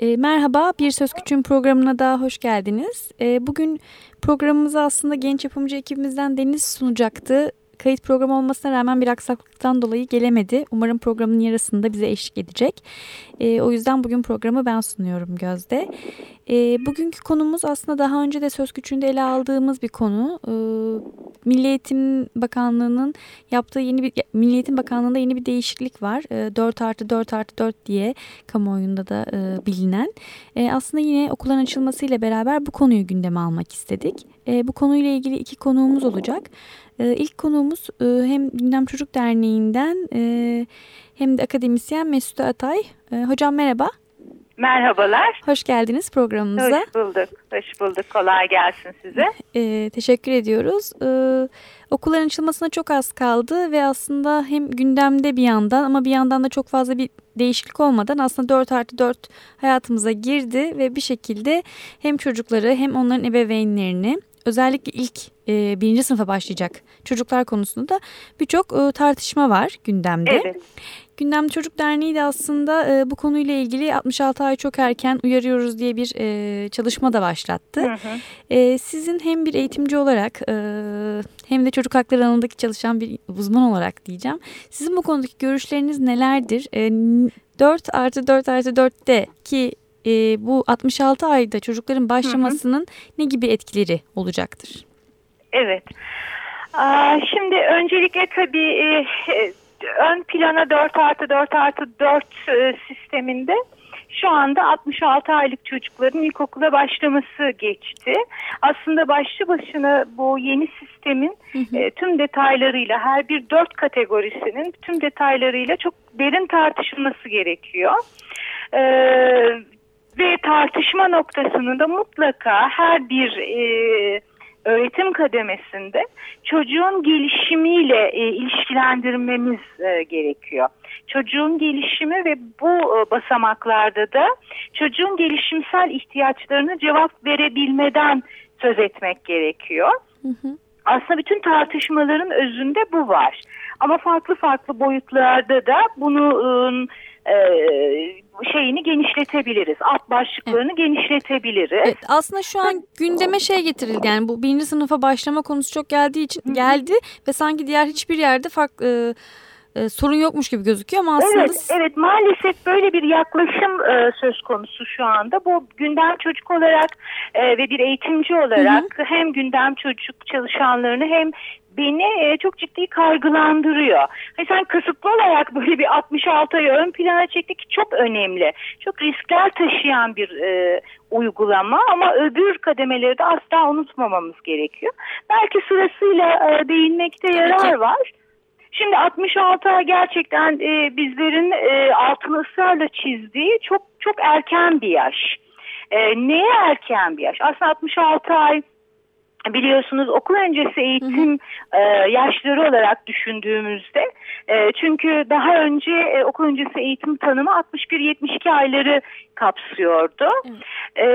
E, merhaba, Bir Söz Küçüğün programına daha hoş geldiniz. E, bugün programımızı aslında genç yapımcı ekibimizden Deniz sunacaktı. Kayıt programı olmasına rağmen bir aksaklıktan dolayı gelemedi. Umarım programın yarısında bize eşlik edecek. E, o yüzden bugün programı ben sunuyorum Gözde. E, bugünkü konumuz aslında daha önce de Söz Küçüğünde ele aldığımız bir konu. E, Milli Eğitim Bakanlığı'nın yaptığı yeni bir Milli Eğitim Bakanlığı'nda yeni bir değişiklik var. E, 4 artı 4 artı 4 diye kamuoyunda da e, bilinen. E, aslında yine okulların açılmasıyla beraber bu konuyu gündeme almak istedik. E, bu konuyla ilgili iki konuğumuz olacak. E, ilk konuğumuz e, hem Gündem Çocuk Derneği'nden e, hem de akademisyen Mesut Atay. E, hocam merhaba. Merhabalar. Hoş geldiniz programımıza. Hoş bulduk. Hoş bulduk. Kolay gelsin size. Ee, teşekkür ediyoruz. Ee, okulların açılmasına çok az kaldı ve aslında hem gündemde bir yandan ama bir yandan da çok fazla bir değişiklik olmadan aslında 4 artı 4 hayatımıza girdi ve bir şekilde hem çocukları hem onların ebeveynlerini özellikle ilk e, birinci sınıfa başlayacak çocuklar konusunda birçok e, tartışma var gündemde. Evet. Gündem Çocuk Derneği de aslında e, bu konuyla ilgili 66 ay çok erken uyarıyoruz diye bir e, çalışma da başlattı. Hı hı. E, sizin hem bir eğitimci olarak e, hem de çocuk hakları alanındaki çalışan bir uzman olarak diyeceğim. Sizin bu konudaki görüşleriniz nelerdir? E, 4 artı 4 artı 4'te ki e, bu 66 ayda çocukların başlamasının ne gibi etkileri olacaktır? Evet. Aa, şimdi öncelikle tabii e, e, ön plana 4 artı 4 artı 4 e, sisteminde şu anda 66 aylık çocukların ilkokula başlaması geçti. Aslında başlı başına bu yeni sistemin e, tüm detaylarıyla her bir dört kategorisinin tüm detaylarıyla çok derin tartışılması gerekiyor. E, ve tartışma noktasını da mutlaka her bir e, öğretim kademesinde çocuğun gelişimiyle e, ilişkilendirmemiz e, gerekiyor. Çocuğun gelişimi ve bu e, basamaklarda da çocuğun gelişimsel ihtiyaçlarını cevap verebilmeden söz etmek gerekiyor. Hı hı. Aslında bütün tartışmaların özünde bu var. Ama farklı farklı boyutlarda da bunu e, şeyini genişletebiliriz. Alt başlıklarını genişletebiliriz. Evet, aslında şu an gündeme şey getirildi yani bu birinci sınıfa başlama konusu çok geldiği için geldi ve sanki diğer hiçbir yerde farklı e, e, sorun yokmuş gibi gözüküyor ama aslında Evet, evet maalesef böyle bir yaklaşım e, söz konusu şu anda. Bu gündem çocuk olarak e, ve bir eğitimci olarak hem gündem çocuk çalışanlarını hem beni e, çok ciddi kaygılandırıyor. Hani sen kısıtlı olarak böyle bir 66 ayı ön plana çektik çok önemli. Çok riskler taşıyan bir e, uygulama ama öbür kademeleri de asla unutmamamız gerekiyor. Belki sırasıyla e, değinmekte yarar var. Şimdi 66 ay gerçekten e, bizlerin e, altını ısrarla çizdiği çok çok erken bir yaş. E, neye erken bir yaş? Aslında 66 ay biliyorsunuz okul öncesi eğitim e, yaşları olarak düşündüğümüzde e, çünkü daha önce e, okul öncesi eğitim tanımı 61-72 ayları kapsıyordu. E,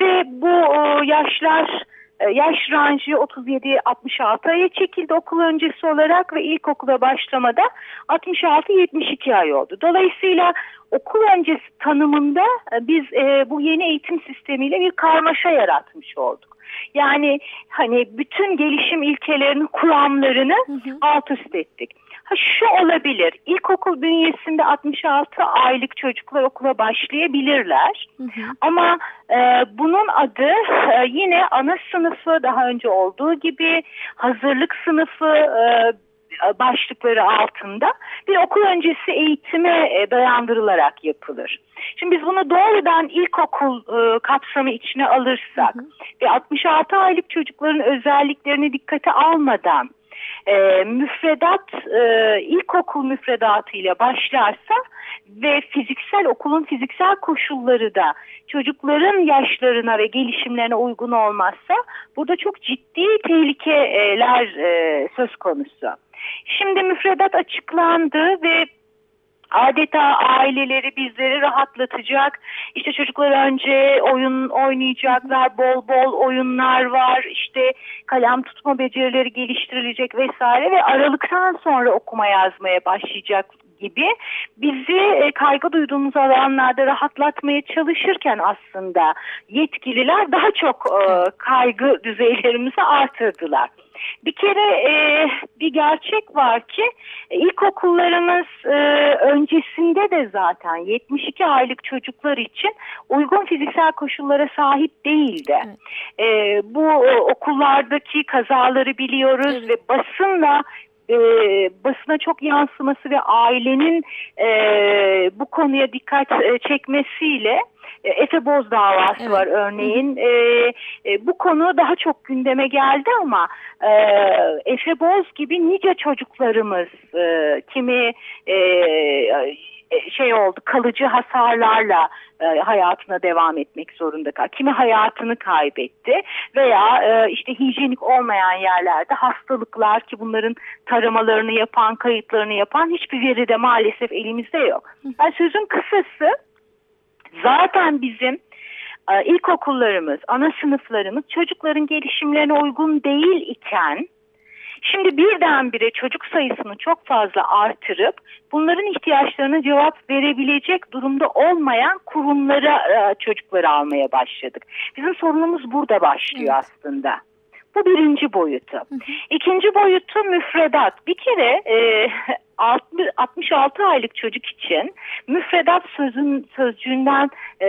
ve bu o, yaşlar yaş rancı 37-66 aya çekildi okul öncesi olarak ve ilkokula başlamada 66-72 ay oldu. Dolayısıyla okul öncesi tanımında e, biz e, bu yeni eğitim sistemiyle bir karmaşa yaratmış olduk. Yani hani bütün gelişim ilkelerinin kuramlarını alt üst ettik. Ha şu olabilir. İlkokul bünyesinde 66 aylık çocuklar okula başlayabilirler. Ama e, bunun adı e, yine ana sınıfı daha önce olduğu gibi hazırlık sınıfı e, başlıkları altında bir okul öncesi eğitime dayandırılarak yapılır. Şimdi biz bunu doğrudan ilkokul e, kapsamı içine alırsak ve 66 aylık çocukların özelliklerini dikkate almadan e, müfredat e, ilkokul müfredatıyla başlarsa ve fiziksel okulun fiziksel koşulları da çocukların yaşlarına ve gelişimlerine uygun olmazsa burada çok ciddi tehlikeler e, söz konusu. Şimdi müfredat açıklandı ve adeta aileleri bizleri rahatlatacak. İşte çocuklar önce oyun oynayacaklar, bol bol oyunlar var. İşte kalem tutma becerileri geliştirilecek vesaire ve aralıktan sonra okuma yazmaya başlayacak gibi bizi e, kaygı duyduğumuz alanlarda rahatlatmaya çalışırken aslında yetkililer daha çok e, kaygı düzeylerimizi artırdılar. Bir kere e, bir gerçek var ki ilkokullarımız e, öncesinde de zaten 72 aylık çocuklar için uygun fiziksel koşullara sahip değildi. Evet. E, bu okullardaki kazaları biliyoruz evet. ve basınla e, basına çok yansıması ve ailenin e, bu konuya dikkat e, çekmesiyle e, Efe Boz davası evet. var örneğin. E, e, bu konu daha çok gündeme geldi ama e, Efe Boz gibi nice çocuklarımız e, kimi e, şey oldu kalıcı hasarlarla e, hayatına devam etmek zorunda kaldı. Kimi hayatını kaybetti veya e, işte hijyenik olmayan yerlerde hastalıklar ki bunların taramalarını yapan, kayıtlarını yapan hiçbir veri de maalesef elimizde yok. Yani sözün kısası zaten bizim e, ilkokullarımız, ana sınıflarımız çocukların gelişimlerine uygun değil iken Şimdi birdenbire çocuk sayısını çok fazla artırıp bunların ihtiyaçlarına cevap verebilecek durumda olmayan kurumlara e, çocukları almaya başladık. Bizim sorunumuz burada başlıyor evet. aslında. Bu birinci boyutu. İkinci boyutu müfredat. Bir kere e, 66 aylık çocuk için müfredat sözün sözcüğünden e,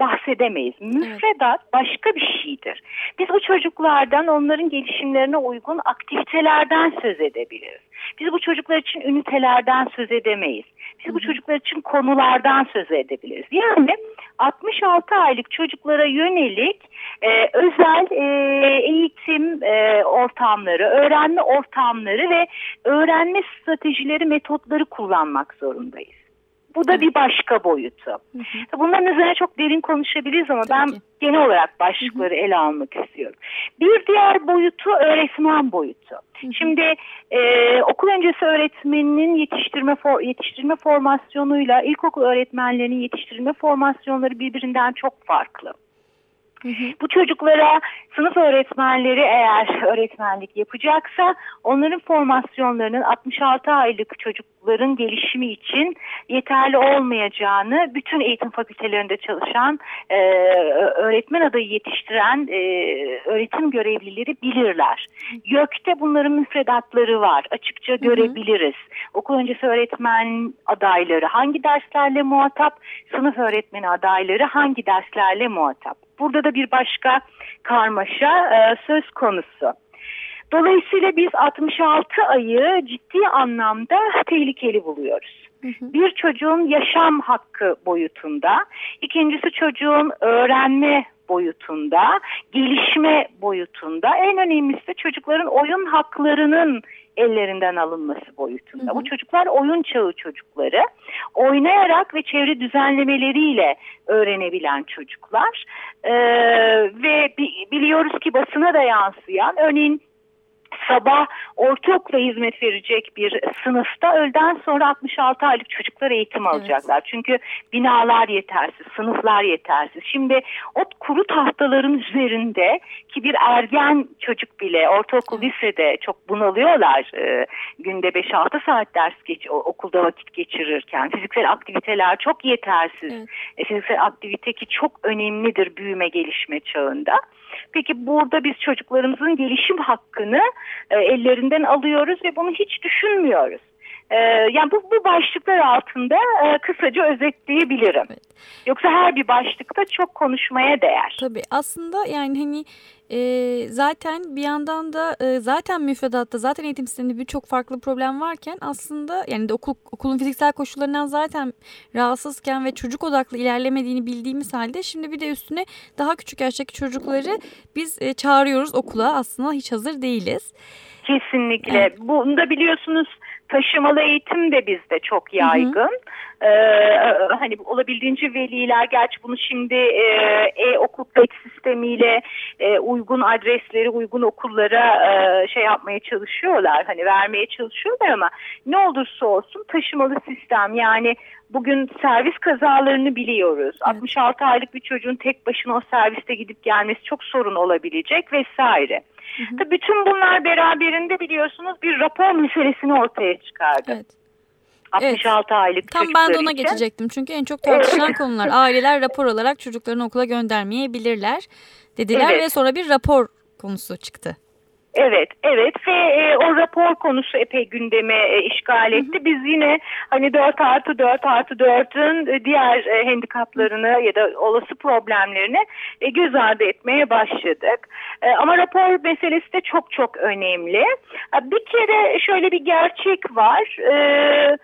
bahsedemeyiz. Müfredat başka bir şeydir. Biz bu çocuklardan onların gelişimlerine uygun aktivitelerden söz edebiliriz. Biz bu çocuklar için ünitelerden söz edemeyiz. Biz bu çocuklar için konulardan söz edebiliriz. Yani 66 aylık çocuklara yönelik e, özel e, eğitim e, ortamları, öğrenme ortamları ve öğrenme stratejileri, metotları kullanmak zorundayız. Bu da bir başka boyutu. Hı hı. Bunların üzerine çok derin konuşabiliriz ama Tabii ben ki. genel olarak başlıkları hı hı. ele almak istiyorum. Bir diğer boyutu öğretmen boyutu. Hı hı. Şimdi e, okul öncesi öğretmeninin yetiştirme for, yetiştirme formasyonuyla ilkokul öğretmenlerinin yetiştirme formasyonları birbirinden çok farklı. Bu çocuklara sınıf öğretmenleri eğer öğretmenlik yapacaksa onların formasyonlarının 66 aylık çocukların gelişimi için yeterli olmayacağını bütün eğitim fakültelerinde çalışan e, öğretmen adayı yetiştiren e, öğretim görevlileri bilirler. YÖK'te bunların müfredatları var. Açıkça görebiliriz. Okul öncesi öğretmen adayları hangi derslerle muhatap, sınıf öğretmeni adayları hangi derslerle muhatap. Burada da bir başka karmaşa e, söz konusu. Dolayısıyla biz 66 ayı ciddi anlamda tehlikeli buluyoruz. Bir çocuğun yaşam hakkı boyutunda, ikincisi çocuğun öğrenme boyutunda, gelişme boyutunda, en önemlisi de çocukların oyun haklarının ellerinden alınması boyutunda. Hı hı. Bu çocuklar oyun çağı çocukları. Oynayarak ve çevre düzenlemeleriyle öğrenebilen çocuklar. Ee, ve biliyoruz ki basına da yansıyan örneğin sabah ortaokula hizmet verecek bir sınıfta öğleden sonra 66 aylık çocuklar eğitim alacaklar. Evet. Çünkü binalar yetersiz, sınıflar yetersiz. Şimdi o kuru tahtaların üzerinde ki bir ergen çocuk bile ortaokul lisede çok bunalıyorlar. E, günde 5-6 saat ders geç, okulda vakit geçirirken. Fiziksel aktiviteler çok yetersiz. Evet. E, fiziksel aktivite ki çok önemlidir büyüme gelişme çağında. Peki burada biz çocuklarımızın gelişim hakkını e, ellerinden alıyoruz ve bunu hiç düşünmüyoruz. E, yani bu, bu başlıklar altında e, kısaca özetleyebilirim. Evet. Yoksa her bir başlıkta çok konuşmaya değer. Tabii aslında yani hani e, zaten bir yandan da e, zaten müfredatta zaten eğitim sisteminde birçok farklı problem varken aslında yani de okul, okulun fiziksel koşullarından zaten rahatsızken ve çocuk odaklı ilerlemediğini bildiğimiz halde şimdi bir de üstüne daha küçük yaştaki çocukları biz e, çağırıyoruz okula aslında hiç hazır değiliz. Kesinlikle. Evet. Bunu da biliyorsunuz taşımalı eğitim de bizde çok yaygın. Hı hı. Ee, hani olabildiğince veliler gerçi bunu şimdi e-okul pek sistemiyle e, uygun adresleri uygun okullara e, şey yapmaya çalışıyorlar. Hani vermeye çalışıyorlar ama ne olursa olsun taşımalı sistem yani bugün servis kazalarını biliyoruz. Evet. 66 aylık bir çocuğun tek başına o serviste gidip gelmesi çok sorun olabilecek vesaire. Hı hı. Bütün bunlar beraberinde biliyorsunuz bir rapor meselesini ortaya çıkardı. Evet. 66 evet. aylık Tam ben de ona için. geçecektim. Çünkü en çok tartışılan konular. Aileler rapor alarak çocuklarını okula göndermeyebilirler dediler evet. ve sonra bir rapor konusu çıktı. Evet, evet ve e, o rapor konusu epey gündeme e, işgal etti. Hı hı. Biz yine hani 4 artı 4 artı 4'ün e, diğer e, handikaplarını ya da olası problemlerini e, göz ardı etmeye başladık. E, ama rapor meselesi de çok çok önemli. Bir kere şöyle bir gerçek var. Evet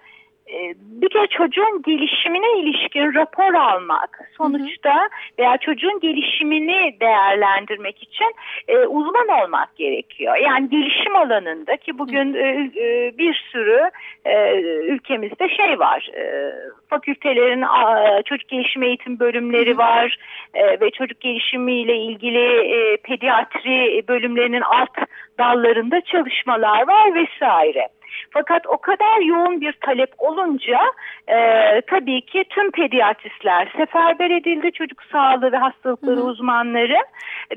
bir kere çocuğun gelişimine ilişkin rapor almak sonuçta veya çocuğun gelişimini değerlendirmek için e, uzman olmak gerekiyor. Yani gelişim alanında ki bugün e, e, bir sürü e, ülkemizde şey var e, fakültelerin a, çocuk gelişim eğitim bölümleri var e, ve çocuk gelişimiyle ilgili e, pediatri bölümlerinin alt dallarında çalışmalar var vesaire. Fakat o kadar yoğun bir talep olunca e, tabii ki tüm pediatristler seferber edildi çocuk sağlığı ve hastalıkları hı hı. uzmanları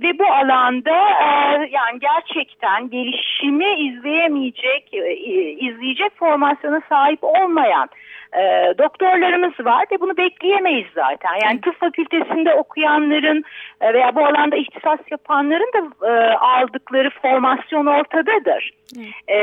ve bu alanda e, yani gerçekten gelişimi izleyemeyecek, e, izleyecek formasyona sahip olmayan e, doktorlarımız var ve bunu bekleyemeyiz zaten. Yani tıp fakültesinde okuyanların e, veya bu alanda ihtisas yapanların da e, aldıkları formasyon ortadadır. E,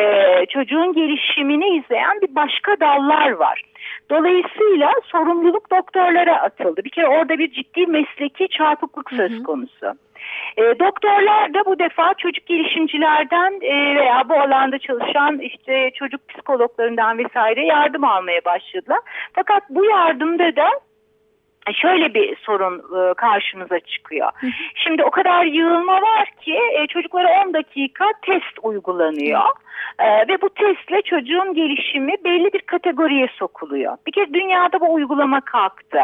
çocuğun gelişimini izleyen bir başka dallar var. Dolayısıyla sorumluluk doktorlara atıldı. Bir kere orada bir ciddi mesleki çarpıklık söz konusu. Hı hı. E, doktorlar da bu defa çocuk gelişimcilerden e, veya bu alanda çalışan işte çocuk psikologlarından vesaire yardım almaya başladılar. Fakat bu yardımda da şöyle bir sorun e, karşımıza çıkıyor. Şimdi o kadar yığılma var ki e, çocuklara 10 dakika test uygulanıyor. E, ve bu testle çocuğun gelişimi belli bir kategoriye sokuluyor. Bir kez dünyada bu uygulama kalktı.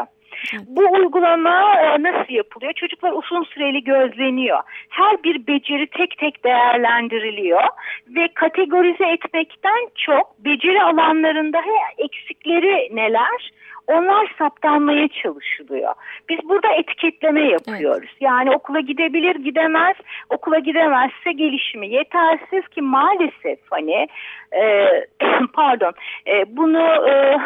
Bu uygulama nasıl yapılıyor? Çocuklar uzun süreli gözleniyor. Her bir beceri tek tek değerlendiriliyor ve kategorize etmekten çok beceri alanlarında eksikleri neler? onlar saptanmaya çalışılıyor. Biz burada etiketleme yapıyoruz. Evet. Yani okula gidebilir gidemez, okula gidemezse gelişimi yetersiz ki maalesef hani e, pardon e, bunu e,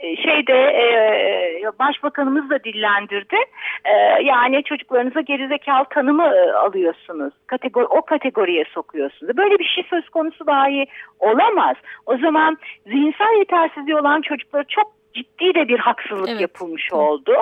şeyde e, başbakanımız da dillendirdi. E, yani çocuklarınıza gerizekalı tanımı e, alıyorsunuz. Kategori, o kategoriye sokuyorsunuz. Böyle bir şey söz konusu dahi olamaz. O zaman zihinsel yetersizliği olan çocukları çok ciddi de bir haksızlık evet. yapılmış oldu.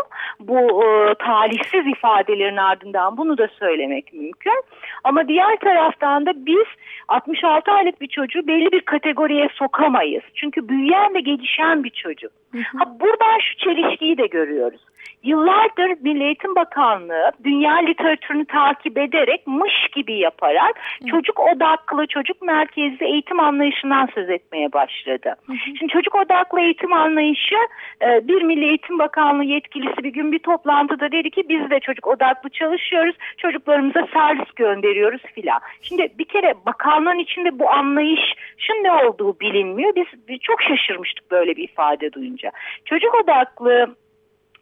Bu e, talihsiz ifadelerin ardından bunu da söylemek mümkün. Ama diğer taraftan da biz 66 aylık bir çocuğu belli bir kategoriye sokamayız. Çünkü büyüyen ve gelişen bir çocuk. Ha, buradan şu çelişkiyi de görüyoruz. Yıllardır Milli Eğitim Bakanlığı dünya literatürünü takip ederek mış gibi yaparak hı. çocuk odaklı, çocuk merkezli eğitim anlayışından söz etmeye başladı. Hı hı. Şimdi çocuk odaklı eğitim anlayışı e, bir Milli Eğitim Bakanlığı yetkilisi bir gün bir toplantıda dedi ki biz de çocuk odaklı çalışıyoruz, çocuklarımıza servis gönderiyoruz filan. Şimdi bir kere bakanlığın içinde bu anlayışın ne olduğu bilinmiyor. Biz çok şaşırmıştık böyle bir ifade duyunca. Çocuk odaklı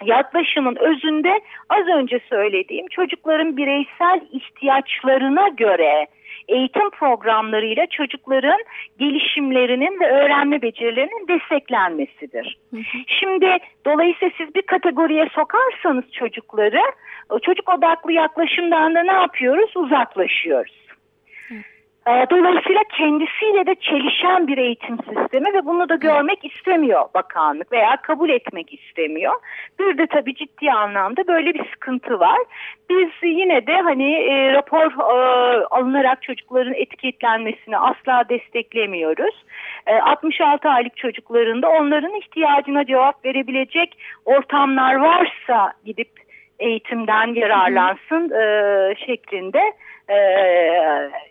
yaklaşımın özünde az önce söylediğim çocukların bireysel ihtiyaçlarına göre eğitim programlarıyla çocukların gelişimlerinin ve öğrenme becerilerinin desteklenmesidir. Hı hı. Şimdi dolayısıyla siz bir kategoriye sokarsanız çocukları çocuk odaklı yaklaşımdan da ne yapıyoruz? Uzaklaşıyoruz. Ee, dolayısıyla kendisiyle de çelişen bir eğitim sistemi ve bunu da görmek istemiyor bakanlık veya kabul etmek istemiyor. Bir de tabii ciddi anlamda böyle bir sıkıntı var. Biz yine de hani e, rapor e, alınarak çocukların etiketlenmesini asla desteklemiyoruz. E, 66 aylık çocuklarında onların ihtiyacına cevap verebilecek ortamlar varsa gidip eğitimden yararlansın e, şeklinde e,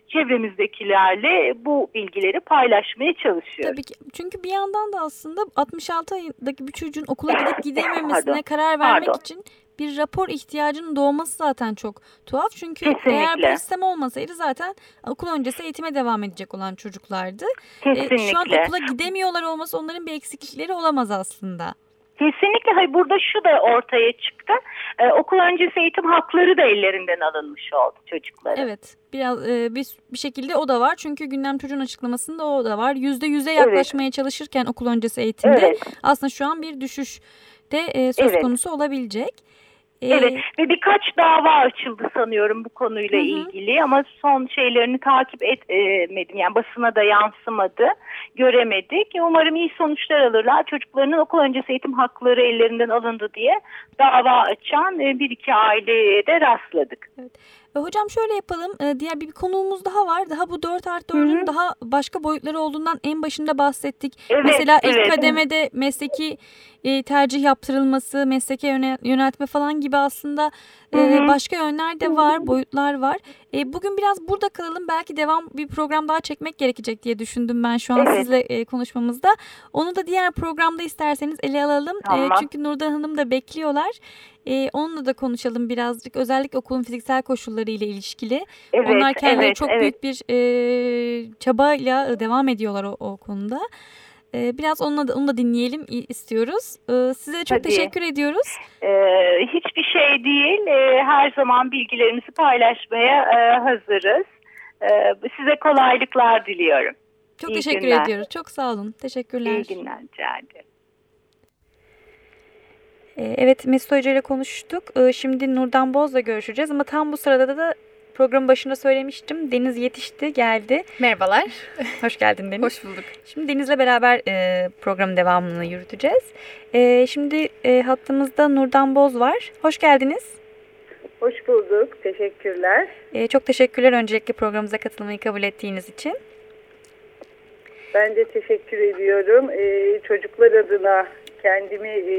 çevremizdekilerle bu bilgileri paylaşmaya çalışıyoruz. Tabii ki. Çünkü bir yandan da aslında 66 ayındaki bir çocuğun okula gidip gidememesine karar vermek Pardon. için bir rapor ihtiyacının doğması zaten çok tuhaf. Çünkü Kesinlikle. eğer bu sistem olmasaydı zaten okul öncesi eğitime devam edecek olan çocuklardı. Kesinlikle. E, şu an okula gidemiyorlar olması onların bir eksiklikleri olamaz aslında. Kesinlikle hayır burada şu da ortaya çıktı. Ee, okul öncesi eğitim hakları da ellerinden alınmış oldu çocukların. Evet biraz e, bir, bir şekilde o da var. Çünkü gündem çocuğun açıklamasında o da var. Yüzde yüze yaklaşmaya evet. çalışırken okul öncesi eğitimde evet. aslında şu an bir düşüş de e, söz evet. konusu olabilecek. Evet ve birkaç dava açıldı sanıyorum bu konuyla hı hı. ilgili ama son şeylerini takip etmedim yani basına da yansımadı göremedik. Umarım iyi sonuçlar alırlar çocuklarının okul öncesi eğitim hakları ellerinden alındı diye dava açan bir iki aileye de rastladık. Evet. E, hocam şöyle yapalım. E, diğer bir, konuğumuz daha var. Daha bu 4 artı 4'ün daha başka boyutları olduğundan en başında bahsettik. Evet, Mesela ilk evet. kademede mesleki e, tercih yaptırılması, mesleke yöneltme falan gibi aslında e, başka yönler de var, boyutlar var. E, bugün biraz burada kalalım. Belki devam bir program daha çekmek gerekecek diye düşündüm ben şu an evet. sizle e, konuşmamızda. Onu da diğer programda isterseniz ele alalım. Tamam. E, çünkü Nurdan Hanım da bekliyorlar. E, onunla da konuşalım birazcık. Özellikle okulun fiziksel koşulları ile ilişkili. Evet, Onlar kendileri evet, çok evet. büyük bir e, çabayla devam ediyorlar o, o konuda. E, biraz onunla da, onu da dinleyelim istiyoruz. E, size çok Tabii. teşekkür ediyoruz. Ee, hiçbir şey değil. Ee, her zaman bilgilerimizi paylaşmaya e, hazırız. Ee, size kolaylıklar diliyorum. Çok İyi teşekkür günler. ediyoruz. Çok sağ olun. Teşekkürler. İyi günler. Rica ederim. Ee, evet Mesut Hoca ile konuştuk. Ee, şimdi Nurdan Boz'la görüşeceğiz ama tam bu sırada da programın başında söylemiştim. Deniz yetişti, geldi. Merhabalar. Hoş geldin Deniz. Hoş bulduk. Şimdi Deniz'le beraber e, programın devamını yürüteceğiz. E, şimdi e, hattımızda Nurdan Boz var. Hoş geldiniz. Hoş bulduk. Teşekkürler. E, çok teşekkürler öncelikle programımıza katılmayı kabul ettiğiniz için. Ben de teşekkür ediyorum. Ee, çocuklar adına kendimi e,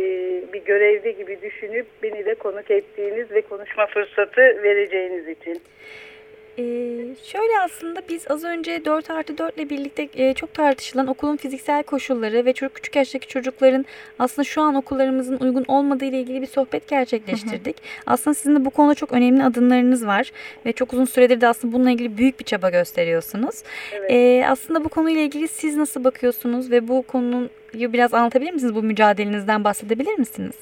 bir görevli gibi düşünüp beni de konuk ettiğiniz ve konuşma fırsatı vereceğiniz için. Ee, şöyle aslında biz az önce 4 artı 4 ile birlikte e, çok tartışılan okulun fiziksel koşulları ve çok küçük yaştaki çocukların aslında şu an okullarımızın uygun olmadığı ile ilgili bir sohbet gerçekleştirdik. Hı hı. Aslında sizin de bu konuda çok önemli adımlarınız var ve çok uzun süredir de aslında bununla ilgili büyük bir çaba gösteriyorsunuz. Evet. Ee, aslında bu konuyla ilgili siz nasıl bakıyorsunuz ve bu konunun biraz anlatabilir misiniz? Bu mücadelenizden bahsedebilir misiniz?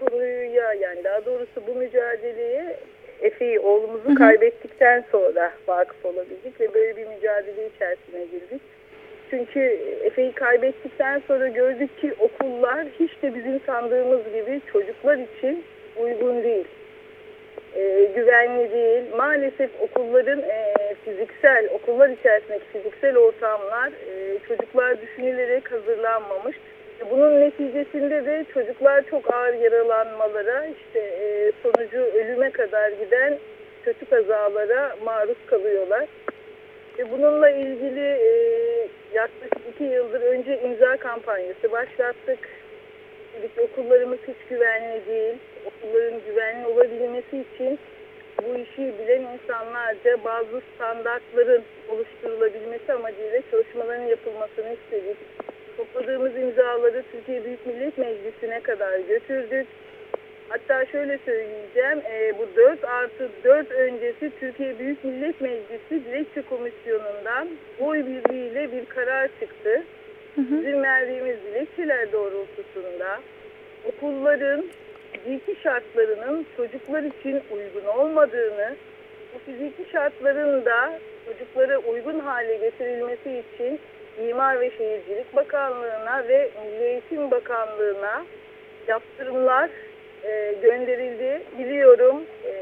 konuya yani daha doğrusu bu mücadeleye Efe'yi oğlumuzu hı hı. kaybettikten sonra vakıf olabildik ve böyle bir mücadele içerisine girdik. Çünkü Efe'yi kaybettikten sonra gördük ki okullar hiç de bizim sandığımız gibi çocuklar için uygun değil. E, güvenli değil. Maalesef okulların e, fiziksel, okullar içerisindeki fiziksel ortamlar e, çocuklar düşünülerek hazırlanmamış. Bunun neticesinde de çocuklar çok ağır yaralanmalara, işte e, sonucu ölüme kadar giden kötü kazalara maruz kalıyorlar. E, bununla ilgili e, yaklaşık iki yıldır önce imza kampanyası başlattık. Dedik okullarımız hiç güvenli değil. Okulların güvenli olabilmesi için bu işi bilen insanlarca bazı standartların oluşturulabilmesi amacıyla çalışmaların yapılmasını istedik. Topladığımız imzaları Türkiye Büyük Millet Meclisi'ne kadar götürdük. Hatta şöyle söyleyeceğim, e, bu 4 artı 4 öncesi Türkiye Büyük Millet Meclisi Dilekçe Komisyonu'ndan oy birliğiyle bir karar çıktı. Hı hı. Bizim verdiğimiz dilekçeler doğrultusunda okulların fiziki şartlarının çocuklar için uygun olmadığını, bu fiziki şartların da çocuklara uygun hale getirilmesi için Mimar ve Şehircilik Bakanlığı'na ve Milli Eğitim Bakanlığı'na yaptırımlar e, gönderildi. Biliyorum e,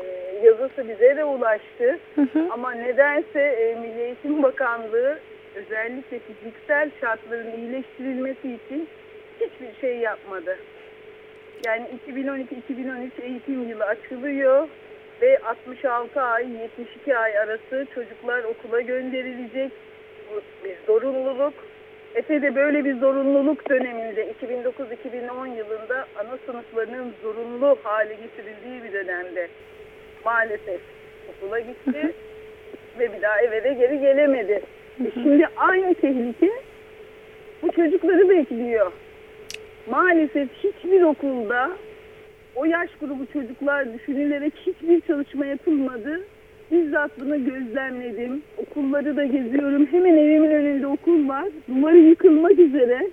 yazısı bize de ulaştı. Hı hı. Ama nedense e, Milli Eğitim Bakanlığı özellikle fiziksel şartların iyileştirilmesi için hiçbir şey yapmadı. Yani 2012-2013 eğitim yılı açılıyor ve 66 ay 72 ay arası çocuklar okula gönderilecek bir zorunluluk. Efe'de böyle bir zorunluluk döneminde 2009-2010 yılında ana sınıflarının zorunlu hale getirildiği bir dönemde maalesef okula gitti ve bir daha eve de geri gelemedi. E şimdi aynı tehlike bu çocukları bekliyor. Maalesef hiçbir okulda o yaş grubu çocuklar düşünülerek hiçbir çalışma yapılmadı bizzat bunu gözlemledim. Okulları da geziyorum. Hemen evimin önünde okul var. Duvarı yıkılmak üzere.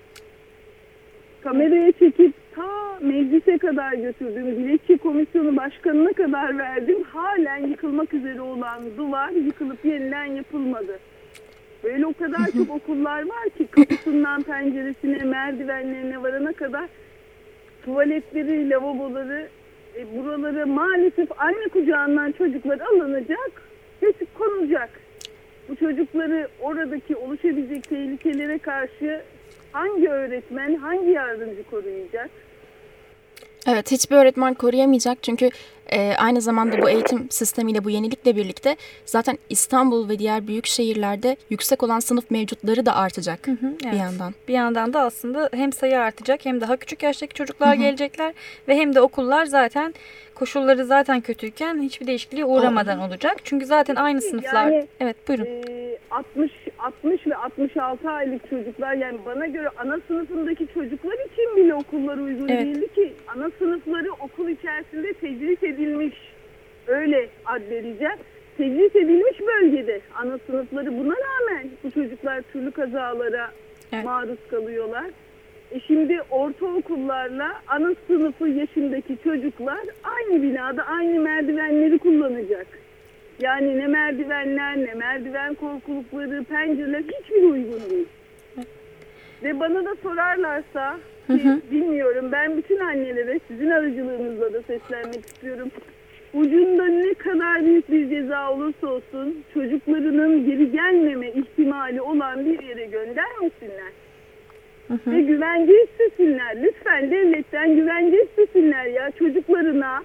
Kameraya çekip ta meclise kadar götürdüm. Dilekçe komisyonu başkanına kadar verdim. Halen yıkılmak üzere olan duvar yıkılıp yeniden yapılmadı. Böyle o kadar çok okullar var ki kapısından penceresine, merdivenlerine varana kadar tuvaletleri, lavaboları, e, buraları maalesef anne kucağından çocuklar alınacak, götüp konulacak. Bu çocukları oradaki oluşabilecek tehlikelere karşı hangi öğretmen, hangi yardımcı koruyacak? Evet hiçbir öğretmen koruyamayacak çünkü e, aynı zamanda bu eğitim sistemiyle bu yenilikle birlikte zaten İstanbul ve diğer büyük şehirlerde yüksek olan sınıf mevcutları da artacak hı hı, evet. bir yandan. Bir yandan da aslında hem sayı artacak hem daha küçük yaştaki çocuklar hı hı. gelecekler ve hem de okullar zaten koşulları zaten kötüyken hiçbir değişikliğe uğramadan olacak. Çünkü zaten aynı sınıflar. Yani, evet buyurun. E, 60 60 ve 66 aylık çocuklar yani bana göre ana sınıfındaki çocuklar için bile okullar uygun evet. değildi ki ana sınıfları okul içerisinde tecrit edilmiş öyle adledeceğim. Tecrit edilmiş bölgede ana sınıfları buna rağmen bu çocuklar türlü kazalara evet. maruz kalıyorlar. E şimdi ortaokullarla ana sınıfı yaşındaki çocuklar aynı binada aynı merdivenleri kullanacak. Yani ne merdivenler ne merdiven korkulukları, pencereler hiçbir uygun değil. Ve bana da sorarlarsa ki bilmiyorum ben bütün annelere sizin aracılığınızla da seslenmek istiyorum. Ucunda ne kadar büyük bir ceza olursa olsun çocuklarının geri gelmeme ihtimali olan bir yere göndermesinler. Hı hı. Ve güvence istesinler. Lütfen devletten güvence istesinler ya çocuklarına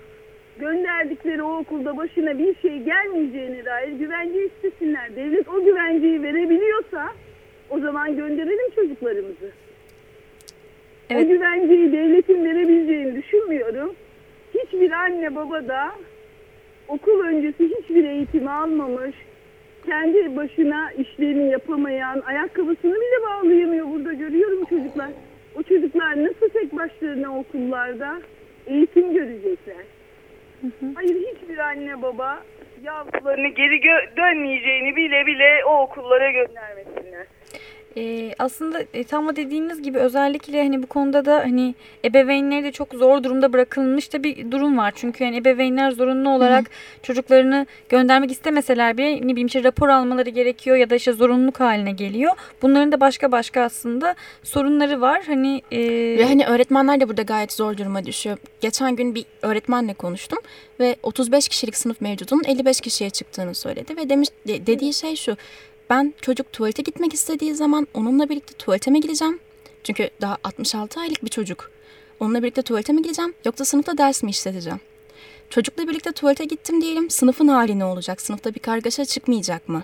gönderdikleri o okulda başına bir şey gelmeyeceğine dair güvence istesinler. Devlet o güvenceyi verebiliyorsa o zaman gönderelim çocuklarımızı. Evet. O güvenceyi devletin verebileceğini düşünmüyorum. Hiçbir anne baba da okul öncesi hiçbir eğitim almamış, kendi başına işlerini yapamayan, ayakkabısını bile bağlayamıyor burada görüyorum çocuklar. O çocuklar nasıl tek başlarına okullarda eğitim görecekler? Hı. Hayır hiçbir anne baba yavrularını geri dönmeyeceğini bile bile o okullara göndermesinler. E, aslında e, tam o dediğiniz gibi özellikle hani bu konuda da hani ebeveynleri de çok zor durumda bırakılmış da bir durum var. Çünkü yani ebeveynler zorunlu olarak Hı. çocuklarını göndermek istemeseler bile ne bileyim işte rapor almaları gerekiyor ya da işte zorunluluk haline geliyor. Bunların da başka başka aslında sorunları var. Hani e... ve hani öğretmenler de burada gayet zor duruma düşüyor. Geçen gün bir öğretmenle konuştum ve 35 kişilik sınıf mevcudunun 55 kişiye çıktığını söyledi ve demiş dediği şey şu ben çocuk tuvalete gitmek istediği zaman onunla birlikte tuvalete mi gideceğim? Çünkü daha 66 aylık bir çocuk. Onunla birlikte tuvalete mi gideceğim yoksa sınıfta ders mi işleteceğim? Çocukla birlikte tuvalete gittim diyelim sınıfın hali ne olacak? Sınıfta bir kargaşa çıkmayacak mı?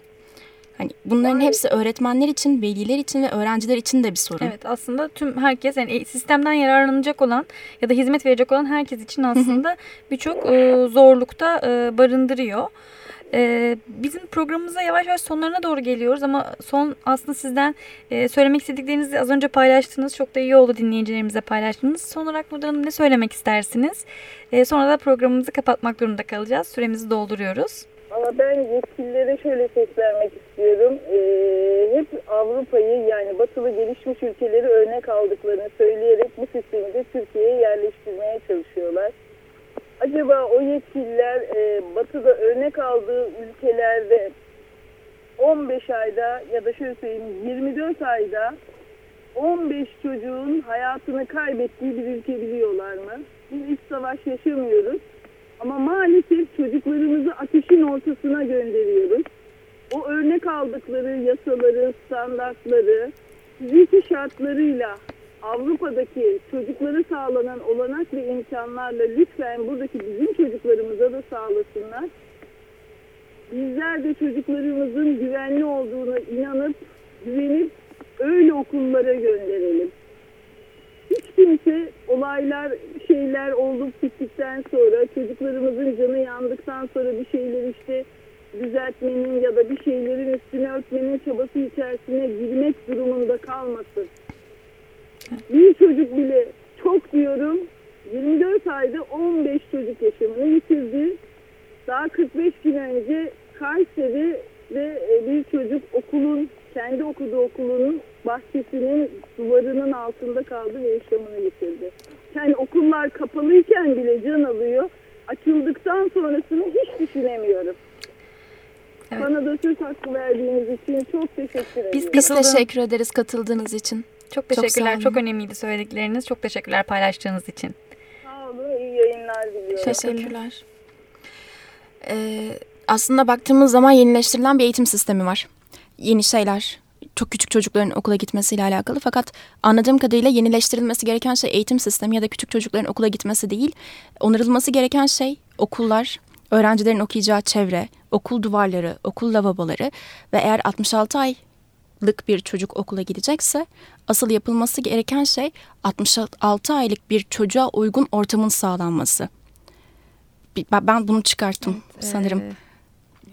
Hani bunların hepsi öğretmenler için, veliler için ve öğrenciler için de bir sorun. Evet aslında tüm herkes yani sistemden yararlanacak olan ya da hizmet verecek olan herkes için aslında birçok e, zorlukta e, barındırıyor. Ee, bizim programımıza yavaş yavaş sonlarına doğru geliyoruz ama son aslında sizden e, söylemek istediklerinizi az önce paylaştınız. Çok da iyi oldu dinleyicilerimize paylaştınız. Son olarak buradan ne söylemek istersiniz? E, sonra da programımızı kapatmak durumunda kalacağız. Süremizi dolduruyoruz. Ben yetkililere şöyle seslenmek istiyorum. Ee, hep Avrupa'yı yani batılı gelişmiş ülkeleri örnek aldıklarını söyleyerek bu sistemi de Türkiye'ye yerleştirmeye çalışıyorlar acaba o yetkililer e, batıda örnek aldığı ülkelerde 15 ayda ya da şöyle söyleyeyim 24 ayda 15 çocuğun hayatını kaybettiği bir ülke biliyorlar mı? Biz iç savaş yaşamıyoruz. Ama maalesef çocuklarımızı ateşin ortasına gönderiyoruz. O örnek aldıkları yasaları, standartları, fiziki şartlarıyla Avrupa'daki çocukları sağlanan olanak ve imkanlarla lütfen buradaki bizim çocuklarımıza da sağlasınlar. Bizler de çocuklarımızın güvenli olduğuna inanıp, güvenip öyle okullara gönderelim. Hiç kimse olaylar, şeyler olup bittikten sonra, çocuklarımızın canı yandıktan sonra bir şeyler işte düzeltmenin ya da bir şeylerin üstüne örtmenin çabası içerisine girmek durumunda kalmasın. Bir çocuk bile çok diyorum 24 ayda 15 çocuk yaşamını yitirdi. Daha 45 gün önce Kayseri ve e, bir çocuk okulun kendi okuduğu okulunun bahçesinin duvarının altında kaldı ve yaşamını yitirdi. Yani okullar kapalıyken bile can alıyor. Açıldıktan sonrasını hiç düşünemiyorum. Evet. Bana da söz hakkı verdiğiniz için çok teşekkür ederim. Biz Biz teşekkür ederiz katıldığınız için. Çok Çok teşekkürler. Çok, olun. önemliydi söyledikleriniz. Çok teşekkürler paylaştığınız için. Sağ olun, iyi yayınlar diliyorum. Teşekkürler. Ee, aslında baktığımız zaman yenileştirilen bir eğitim sistemi var. Yeni şeyler, çok küçük çocukların okula gitmesiyle alakalı. Fakat anladığım kadarıyla yenileştirilmesi gereken şey eğitim sistemi ya da küçük çocukların okula gitmesi değil. Onarılması gereken şey okullar, öğrencilerin okuyacağı çevre, okul duvarları, okul lavaboları ve eğer 66 aylık bir çocuk okula gidecekse asıl yapılması gereken şey 66 aylık bir çocuğa uygun ortamın sağlanması. Ben bunu çıkarttım sanırım. Ee,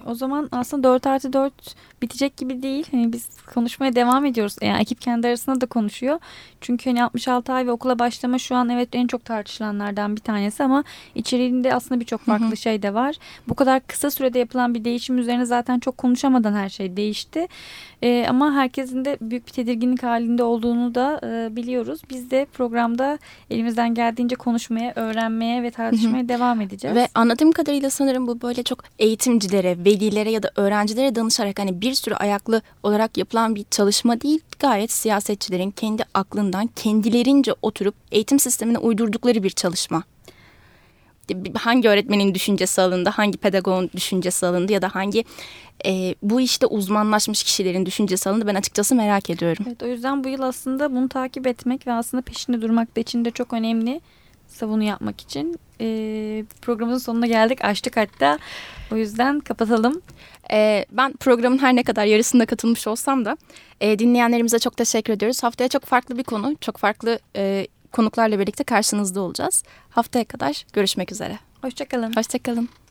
o zaman aslında 4 artı 4 bitecek gibi değil. Hani biz konuşmaya devam ediyoruz. Yani ekip kendi arasında da konuşuyor. Çünkü hani 66 ay ve okula başlama şu an evet en çok tartışılanlardan bir tanesi ama içeriğinde aslında birçok farklı şey de var. Bu kadar kısa sürede yapılan bir değişim üzerine zaten çok konuşamadan her şey değişti. Ee, ama herkesin de büyük bir tedirginlik halinde olduğunu da e, biliyoruz. Biz de programda elimizden geldiğince konuşmaya, öğrenmeye ve tartışmaya devam edeceğiz. Ve anladığım kadarıyla sanırım bu böyle çok eğitimcilere, velilere ya da öğrencilere danışarak hani bir sürü ayaklı olarak yapılan bir çalışma değil. Gayet siyasetçilerin kendi aklından kendilerince oturup eğitim sistemine uydurdukları bir çalışma. Hangi öğretmenin düşüncesi alındı, hangi pedagogun düşüncesi alındı ya da hangi e, bu işte uzmanlaşmış kişilerin düşüncesi alındı ben açıkçası merak ediyorum. Evet, o yüzden bu yıl aslında bunu takip etmek ve aslında peşinde durmak da için de çok önemli savunu yapmak için. Ee, programımızın sonuna geldik. Açtık hatta. O yüzden kapatalım. Ee, ben programın her ne kadar yarısında katılmış olsam da e, dinleyenlerimize çok teşekkür ediyoruz. Haftaya çok farklı bir konu, çok farklı e, konuklarla birlikte karşınızda olacağız. Haftaya kadar görüşmek üzere. Hoşçakalın. Hoşçakalın.